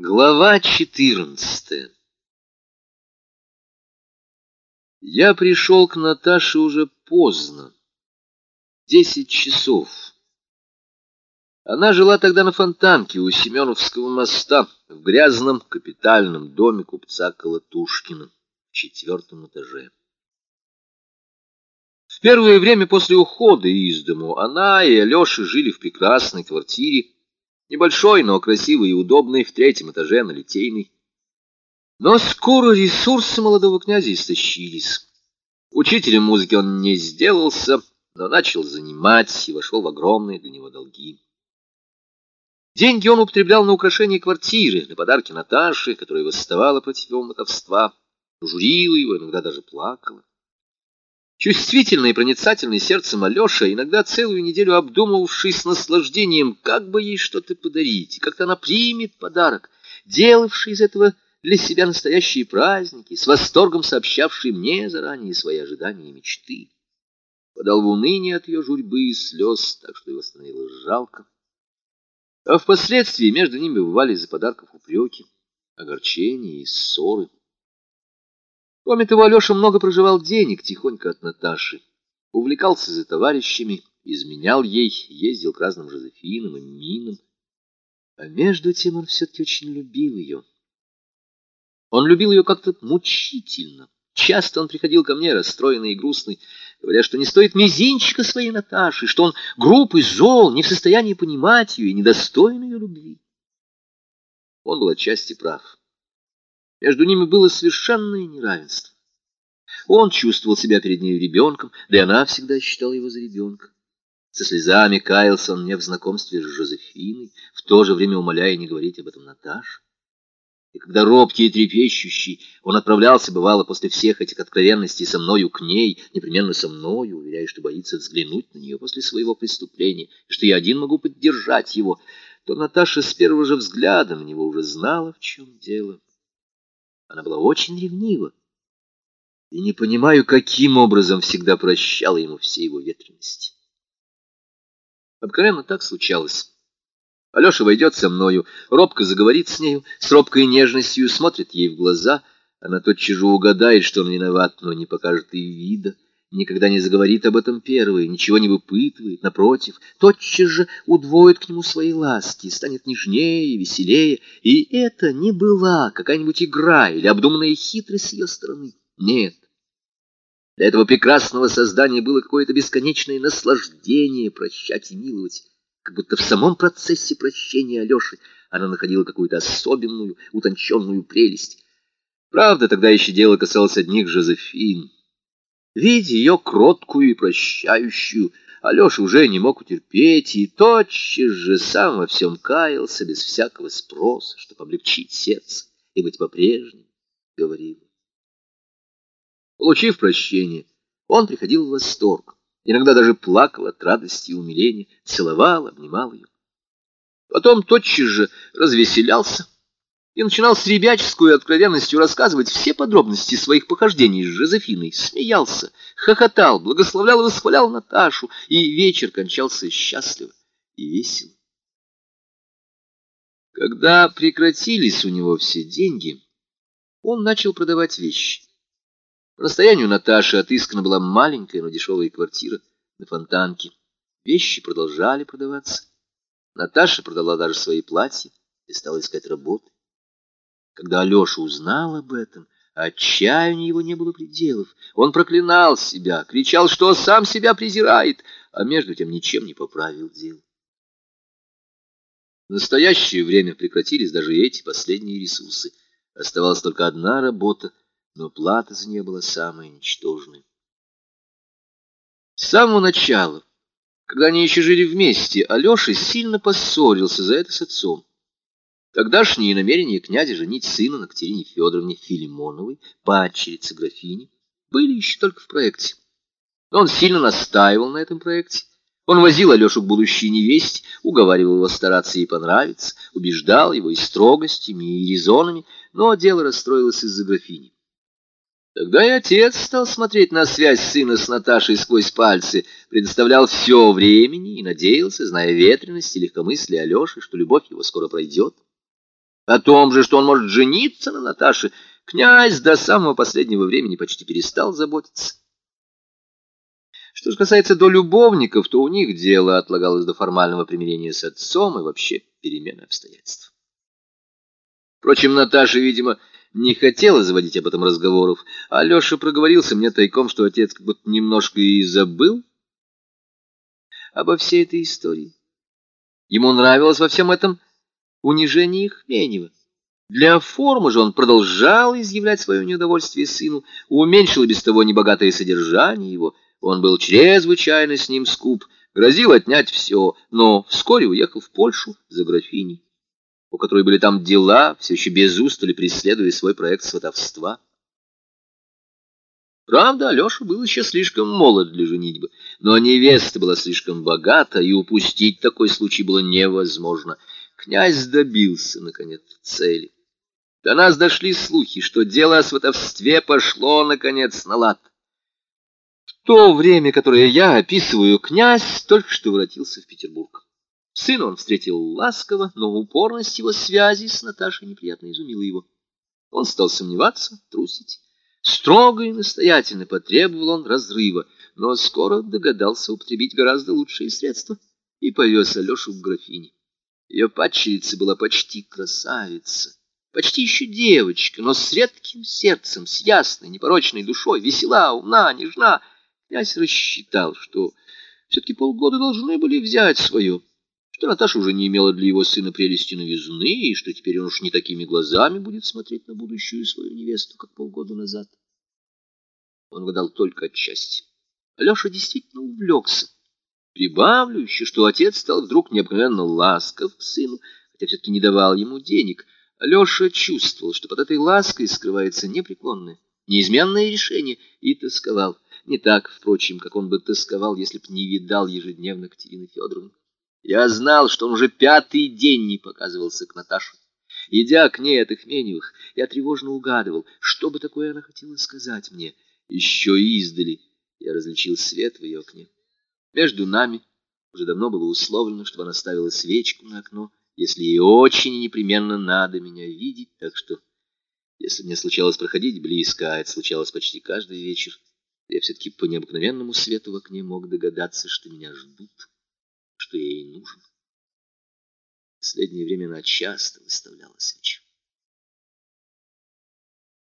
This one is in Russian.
Глава четырнадцатая Я пришел к Наташе уже поздно, десять часов. Она жила тогда на Фонтанке у Семеновского моста в грязном капитальном доме купца Колотушкина в четвертом этаже. В первое время после ухода из дому она и Алеша жили в прекрасной квартире, Небольшой, но красивый и удобный, в третьем этаже на Литейной. Но скоро ресурсы молодого князя истощились. Учителем музыки он не сделался, но начал занимать и вошел в огромные для него долги. Деньги он употреблял на украшение квартиры, на подарки Наташи, которая восставала против его мотовства, журила его, иногда даже плакала. Чувствительный и проницательный сердцем Алеша, иногда целую неделю обдумывавший с наслаждением, как бы ей что-то подарить, как-то она примет подарок, делавший из этого для себя настоящие праздники, с восторгом сообщавший мне заранее свои ожидания и мечты. Подал в уныние от ее журьбы и слез, так что его становилось жалко. А впоследствии между ними бывали из-за подарков упреки, огорчения и ссоры. Кроме того, Алеша много проживал денег тихонько от Наташи, увлекался за товарищами, изменял ей, ездил к разным Жозефинам и Минам. А между тем он все-таки очень любил ее. Он любил ее как-то мучительно. Часто он приходил ко мне, расстроенный и грустный, говоря, что не стоит мизинчика своей Наташи, что он груб и зол, не в состоянии понимать ее и недостоин ее любви. Он был отчасти прав. Между ними было совершенное неравенство. Он чувствовал себя перед ней ребенком, да и она всегда считала его за ребенка. Со слезами каялся он мне в знакомстве с Жозефиной, в то же время умоляя не говорить об этом Наташе. И когда робкий и трепещущий, он отправлялся, бывало, после всех этих откровенностей со мною к ней, непременно со мною, уверяя, что боится взглянуть на нее после своего преступления, и что я один могу поддержать его, то Наташа с первого же взгляда на него уже знала, в чем дело. Она была очень ревнива. И не понимаю, каким образом всегда прощала ему все его ветренности. Обыкновенно так случалось. Алеша войдет со мною, робко заговорит с нею, с робкой нежностью смотрит ей в глаза. Она тотчас же угадает, что он виноват, но не покажет и вида никогда не заговорит об этом первой, ничего не выпытывает, напротив, тотчас же удвоит к нему свои ласки, станет нежнее и веселее, и это не была какая-нибудь игра или обдуманная хитрость с ее стороны. Нет. Для этого прекрасного создания было какое-то бесконечное наслаждение прощать и миловать, как будто в самом процессе прощения Алеши она находила какую-то особенную, утонченную прелесть. Правда, тогда еще дело касалось одних Жозефин. Видя ее кроткую и прощающую, Алеша уже не мог утерпеть и тотчас же сам во всем каялся без всякого спроса, чтобы облегчить сердце и быть по-прежнему говорил. Получив прощение, он приходил в восторг, иногда даже плакал от радости и умиления, целовал, обнимал ее. Потом тотчас же развеселялся, и начинал с ребяческой откровенностью рассказывать все подробности своих похождений с Жозефиной, смеялся, хохотал, благословлял и восхвалял Наташу, и вечер кончался счастливо и весело. Когда прекратились у него все деньги, он начал продавать вещи. По настоянию Наташи отыскана была маленькая, но дешевая квартира на Фонтанке. Вещи продолжали продаваться. Наташа продала даже свои платья и стала искать работу. Когда Алеша узнал об этом, отчаянию его не было пределов. Он проклинал себя, кричал, что сам себя презирает, а между тем ничем не поправил дело. В настоящее время прекратились даже эти последние ресурсы. Оставалась только одна работа, но плата за нее была самая ничтожная. С самого начала, когда они еще жили вместе, Алеша сильно поссорился за это с отцом. Тогдашние намерения князя женить сына на Катерине Федоровне Филимоновой, падчерице графини, были еще только в проекте. Но он сильно настаивал на этом проекте. Он возил Алешу к будущей невесте, уговаривал его стараться ей понравиться, убеждал его и строгостями, и резонами, но дело расстроилось из-за графини. Тогда и отец стал смотреть на связь сына с Наташей сквозь пальцы, предоставлял все времени и надеялся, зная ветренность и легкомыслие Алеши, что любовь его скоро пройдет. О том же, что он может жениться на Наташе, князь до самого последнего времени почти перестал заботиться. Что же касается до любовников, то у них дело отлагалось до формального примирения с отцом и вообще перемены обстоятельств. Впрочем, Наташа, видимо, не хотела заводить об этом разговоров, а Леша проговорился мне тайком, что отец как будто немножко и забыл обо всей этой истории. Ему нравилось во всем этом унижение Хменева. Для формы же он продолжал изъявлять свое неудовольствие сыну, уменьшил без того небогатое содержание его. Он был чрезвычайно с ним скуп, грозил отнять все, но вскоре уехал в Польшу за графиней, у которой были там дела, все еще без устали преследуя свой проект сватовства. Правда, Алеша был еще слишком молод для женитьбы, но невеста была слишком богата, и упустить такой случай было невозможно. Князь добился, наконец, цели. До нас дошли слухи, что дело о сватовстве пошло, наконец, на лад. В то время, которое я описываю, князь только что воротился в Петербург. Сына он встретил ласково, но упорность его связи с Наташей неприятно изумила его. Он стал сомневаться, трусить. Строго и настоятельно потребовал он разрыва, но скоро догадался употребить гораздо лучшие средства и повез Алешу к графине. Ее падчерица была почти красавица, почти еще девочка, но с редким сердцем, с ясной, непорочной душой, весела, умна, нежна. Князь рассчитал, что все-таки полгода должны были взять свое что Наташа уже не имела для его сына прелести новизны, и что теперь он уж не такими глазами будет смотреть на будущую свою невесту, как полгода назад. Он гадал только отчасти. Алеша действительно увлекся. Прибавлю еще, что отец стал вдруг необыкновенно ласков к сыну, хотя все-таки не давал ему денег. Алеша чувствовал, что под этой лаской скрывается непреклонное, неизменное решение, и тосковал. Не так, впрочем, как он бы тосковал, если б не видал ежедневно Катерины Федоровны. Я знал, что он уже пятый день не показывался к Наташе. Идя к ней от Ихменевых, я тревожно угадывал, что бы такое она хотела сказать мне. Еще издали я различил свет в ее окне. Между нами уже давно было условлено, чтобы она ставила свечку на окно, если ей очень непременно надо меня видеть, так что, если мне случалось проходить близко, а это случалось почти каждый вечер, я все-таки по необыкновенному свету в окне мог догадаться, что меня ждут что я ей нужен. В последнее время она часто выставляла свечу.